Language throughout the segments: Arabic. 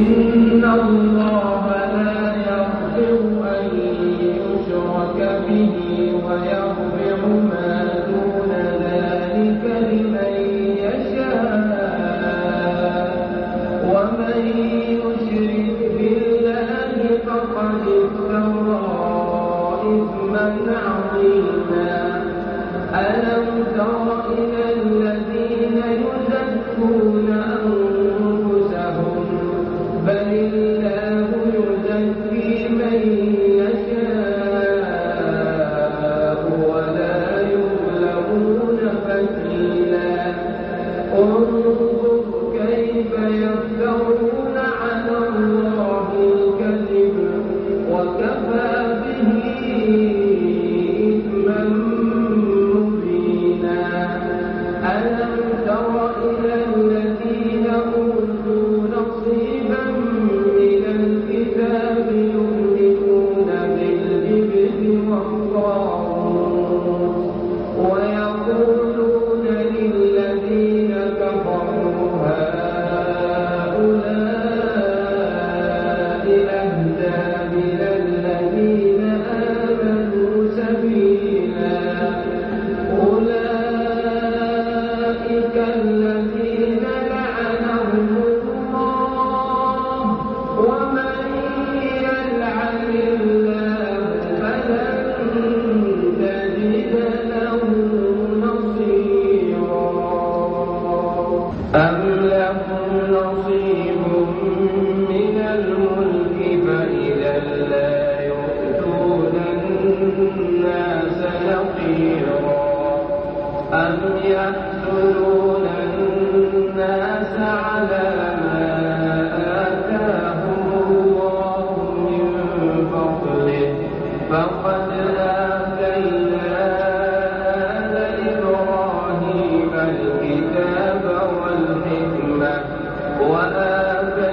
Mm-hmm. أم لهم نصيب من الملك فإذا لا يؤتون الناس نقيرا الناس على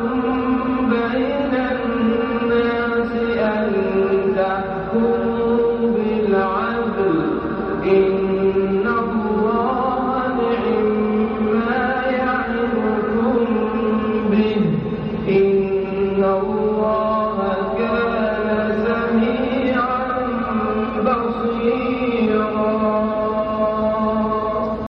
Allah.